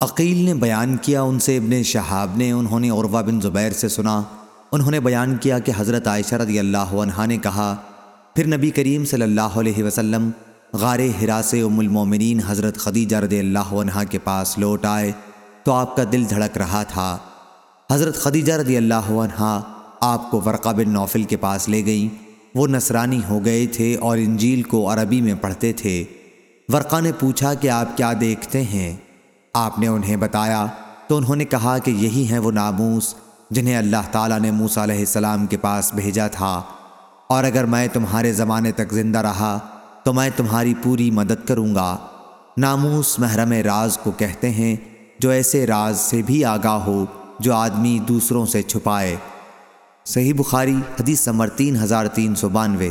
عقیل نے بیان کیا ان سے، ابن شہاب نے، انہوں نے عروہ بن زبیر سے سنا۔ انہوں نے بیان کیا کہ حضرت عائشہ رضی اللہ عنہ نے کہا، پھر نبی کریم صلی اللہ علیہ وسلم غار ہرا سے ام المومنین حضرت خدیجہ رضی اللہ عنہ کے پاس لوٹ آئے تو آپ کا دل دھڑک رہا تھا۔ حضرت خدیجہ رضی اللہ عنہ آپ کو ورقہ بن نوفل کے پاس لے گئیں۔ وہ نصرانی ہو گئے تھے اور انجیل کو عربی میں پڑھتے تھے۔ ورقہ نے پوچھا کہ آپ کیا دیکھتے ہیں؟ آپ نے انہیں بتایا تو انہوں نے کہا کہ یہی ہیں وہ ناموس جنہیں اللہ تعالیٰ نے موسیٰ علیہ السلام کے پاس بھیجا تھا۔ اور اگر میں تمہارے زمانے تک زندہ رہا تو میں تمہاری پوری مدد کروں گا۔ ناموس محرم راز کو کہتے ہیں، جو ایسے راز سے بھی آگاہ ہو جو آدمی دوسروں سے چھپائے۔ صحیح بخاری، حدیث سمر تین ہزار تین سو بانوے۔